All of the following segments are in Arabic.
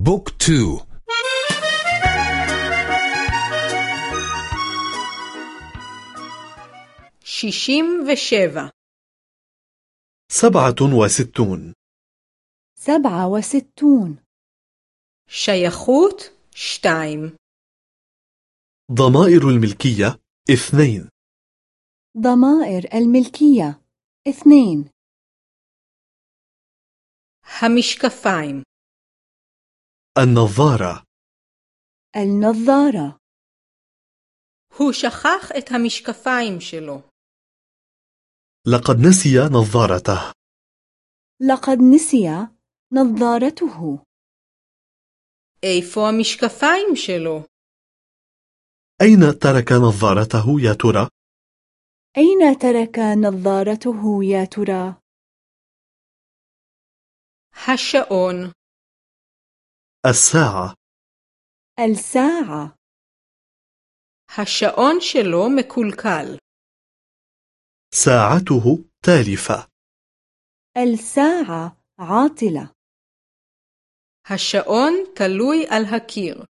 بوك تو שישים ושבע سبعة وستون سبعة وستون שייכות שתיים ضمائر الملكية اثنين ضمائر الملكية اثنين המשקפיים النظارة النظارة הוא שכח את המשקפיים שלו. لقد نسي نظارته لقد نسي نظارته איפה המשקפיים שלו? أين ترك نظارته يا ترى؟ أين ترك نظارته يا ترى؟ השעון, الساعة الساعة השעון שלו מקולקל. ساعته تالفة الساعة عاطلة השעון תלוי על הקיר.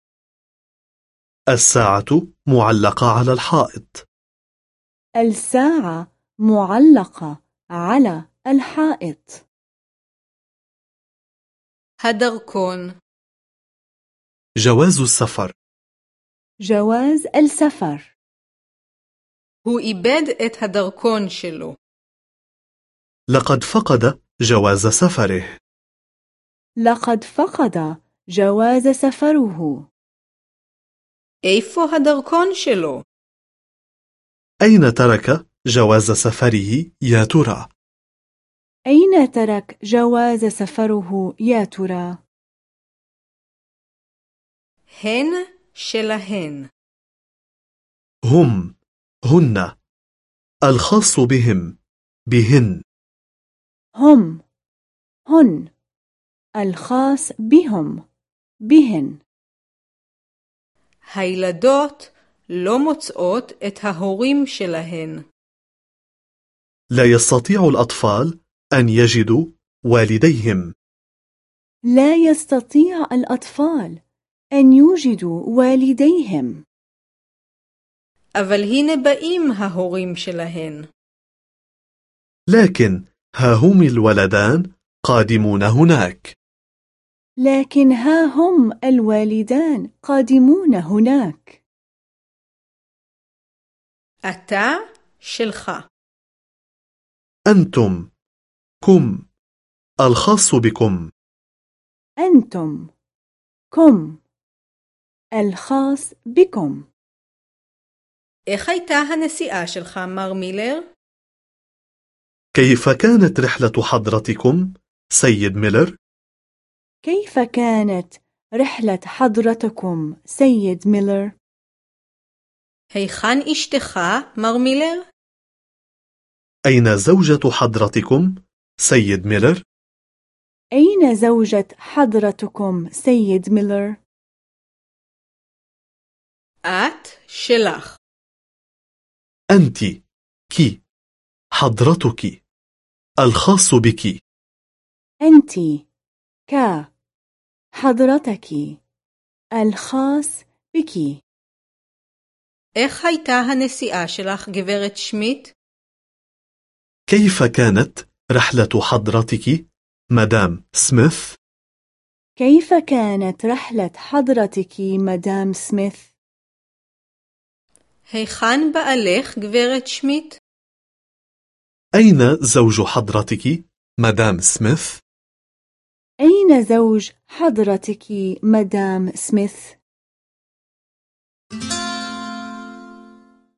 الساعة معلقة على الحائط الساعة معلقة على الحائط הדרכון, جواز السفر جواز السفر הוא איבד את הדרכון שלו. لقد فقد جواز سفره لقد فقد جواز سفره איפה הדרכון שלו? أين ترك جواز سفره يا ترى؟ أين ترك جواز سفره يا ترى؟ הן שלהן. هم هن الخاص بهم بهن هم هن الخاص بهم بهن הילדות לא מוצאות את ההורים שלהן. لا يستطيع الأطفال أن يجدوا والديهم لا يستطيع الأطفال أن يوجدوا والديهم אבל הנה באים ההורים שלהן. لكن ها هم الولدان قادمون هناك لكن ها هم الوالدان قادمون هناك אתה שלך. أنتم كم الخاص بكم أنتم كم الخاص بكم איך הייתה הנסיעה שלך, מר מילר? كيف كانت رحلة حضرتكم سيد ميلر؟ كيف كانت رحلة حضرتكم سيد ميلر؟ היכן אשתך, מר מילר? أين زوجة حضرتكم سيد ميلر؟ أين زوجة حضرتكم سيد ميلر؟ את שלך. أنت كي حضرتك الخاص بك أنت ك حضرتك الخاص بك איך הייתה הנסיעה שלך, גברת שמיט? كيف كانت رحلة حضرتك مدام سميث؟ كيف كانت رحلة حضرتك مدام سميث؟ היכן בעלך, גברת שמיט? أين زوج حضرتك مدام سميث؟ أين زوج حضرتك مدام سميث؟